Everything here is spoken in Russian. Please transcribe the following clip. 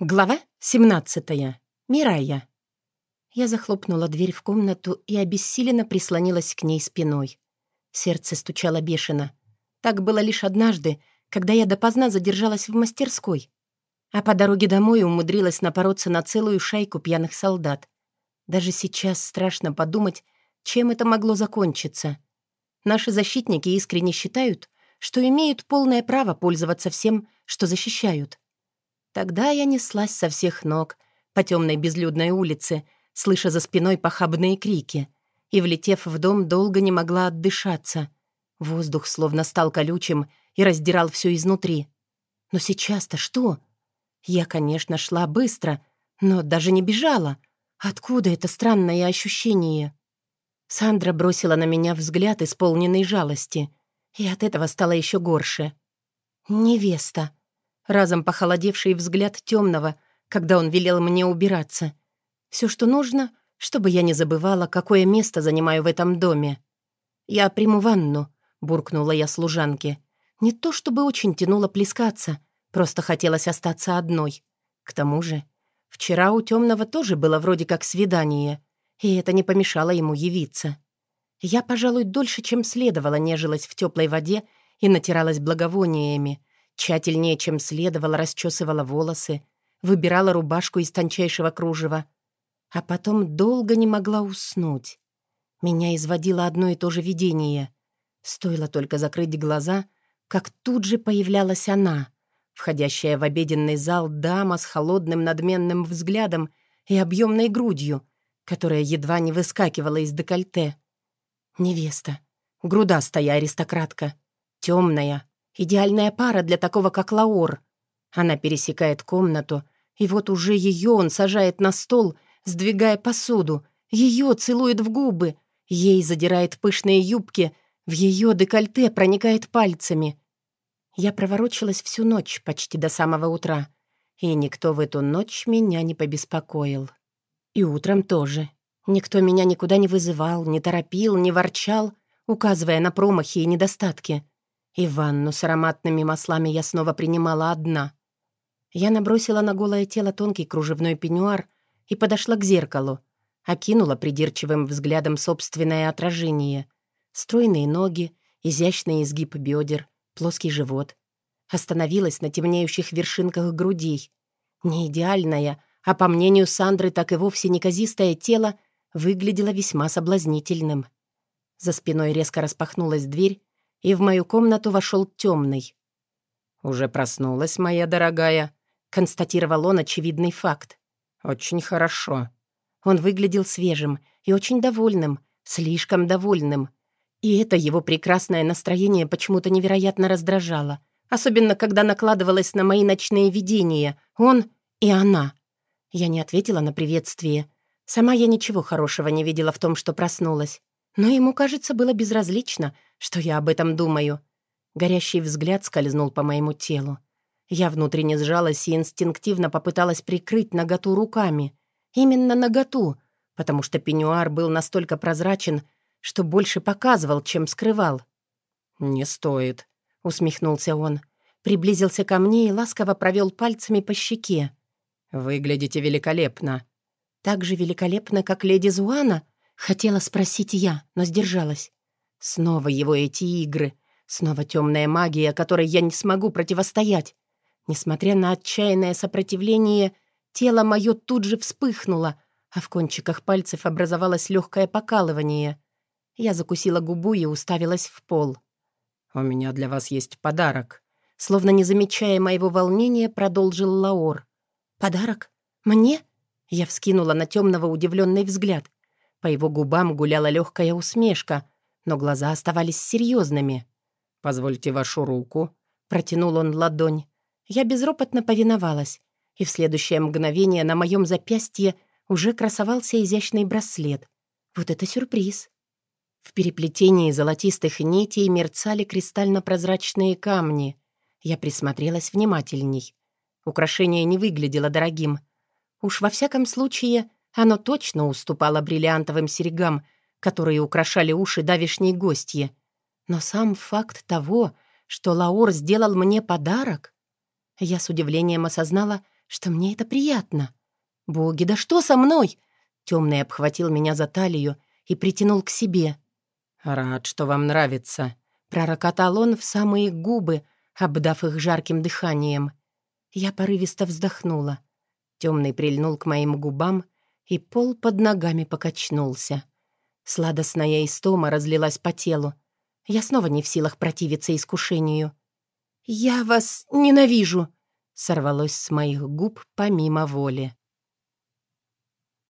Глава 17. Мирая. Я захлопнула дверь в комнату и обессиленно прислонилась к ней спиной. Сердце стучало бешено. Так было лишь однажды, когда я допоздна задержалась в мастерской. А по дороге домой умудрилась напороться на целую шайку пьяных солдат. Даже сейчас страшно подумать, чем это могло закончиться. Наши защитники искренне считают, что имеют полное право пользоваться всем, что защищают — Тогда я неслась со всех ног по темной безлюдной улице, слыша за спиной похабные крики, и, влетев в дом, долго не могла отдышаться. Воздух словно стал колючим и раздирал все изнутри. Но сейчас-то что? Я, конечно, шла быстро, но даже не бежала. Откуда это странное ощущение? Сандра бросила на меня взгляд, исполненный жалости, и от этого стало еще горше. «Невеста», разом похолодевший взгляд темного, когда он велел мне убираться. Все, что нужно, чтобы я не забывала, какое место занимаю в этом доме. «Я приму ванну», — буркнула я служанке. Не то чтобы очень тянуло плескаться, просто хотелось остаться одной. К тому же, вчера у темного тоже было вроде как свидание, и это не помешало ему явиться. Я, пожалуй, дольше, чем следовало, нежилась в теплой воде и натиралась благовониями, Тщательнее, чем следовало, расчесывала волосы, выбирала рубашку из тончайшего кружева, а потом долго не могла уснуть. Меня изводило одно и то же видение. Стоило только закрыть глаза, как тут же появлялась она, входящая в обеденный зал дама с холодным надменным взглядом и объемной грудью, которая едва не выскакивала из декольте. Невеста, грудастая аристократка, темная, Идеальная пара для такого, как Лаор. Она пересекает комнату, и вот уже ее он сажает на стол, сдвигая посуду. Ее целует в губы, ей задирает пышные юбки, в ее декольте проникает пальцами. Я проворочилась всю ночь, почти до самого утра, и никто в эту ночь меня не побеспокоил. И утром тоже. Никто меня никуда не вызывал, не торопил, не ворчал, указывая на промахи и недостатки. И ванну с ароматными маслами я снова принимала одна. Я набросила на голое тело тонкий кружевной пеньюар и подошла к зеркалу, окинула придирчивым взглядом собственное отражение. Стройные ноги, изящный изгиб бедер, плоский живот. Остановилась на темнеющих вершинках грудей. Не идеальная, а по мнению Сандры, так и вовсе неказистое тело выглядело весьма соблазнительным. За спиной резко распахнулась дверь, и в мою комнату вошел темный. «Уже проснулась, моя дорогая», — констатировал он очевидный факт. «Очень хорошо». Он выглядел свежим и очень довольным, слишком довольным. И это его прекрасное настроение почему-то невероятно раздражало, особенно когда накладывалось на мои ночные видения. Он и она. Я не ответила на приветствие. Сама я ничего хорошего не видела в том, что проснулась. Но ему, кажется, было безразлично, что я об этом думаю. Горящий взгляд скользнул по моему телу. Я внутренне сжалась и инстинктивно попыталась прикрыть наготу руками. Именно наготу, потому что пеньюар был настолько прозрачен, что больше показывал, чем скрывал. «Не стоит», — усмехнулся он. Приблизился ко мне и ласково провел пальцами по щеке. «Выглядите великолепно». «Так же великолепно, как леди Зуана?» Хотела спросить я, но сдержалась. Снова его эти игры. Снова темная магия, которой я не смогу противостоять. Несмотря на отчаянное сопротивление, тело мое тут же вспыхнуло, а в кончиках пальцев образовалось легкое покалывание. Я закусила губу и уставилась в пол. «У меня для вас есть подарок», — словно не замечая моего волнения, продолжил Лаор. «Подарок? Мне?» Я вскинула на темного удивленный взгляд. По его губам гуляла легкая усмешка, но глаза оставались серьезными. «Позвольте вашу руку», — протянул он ладонь. Я безропотно повиновалась, и в следующее мгновение на моем запястье уже красовался изящный браслет. Вот это сюрприз! В переплетении золотистых нитей мерцали кристально-прозрачные камни. Я присмотрелась внимательней. Украшение не выглядело дорогим. Уж во всяком случае оно точно уступало бриллиантовым серьгам, которые украшали уши давишней гостьи. Но сам факт того, что Лаур сделал мне подарок... Я с удивлением осознала, что мне это приятно. «Боги, да что со мной?» Темный обхватил меня за талию и притянул к себе. «Рад, что вам нравится», — пророкотал он в самые губы, обдав их жарким дыханием. Я порывисто вздохнула. Темный прильнул к моим губам, и пол под ногами покачнулся. Сладостная истома разлилась по телу. Я снова не в силах противиться искушению. «Я вас ненавижу!» — сорвалось с моих губ помимо воли.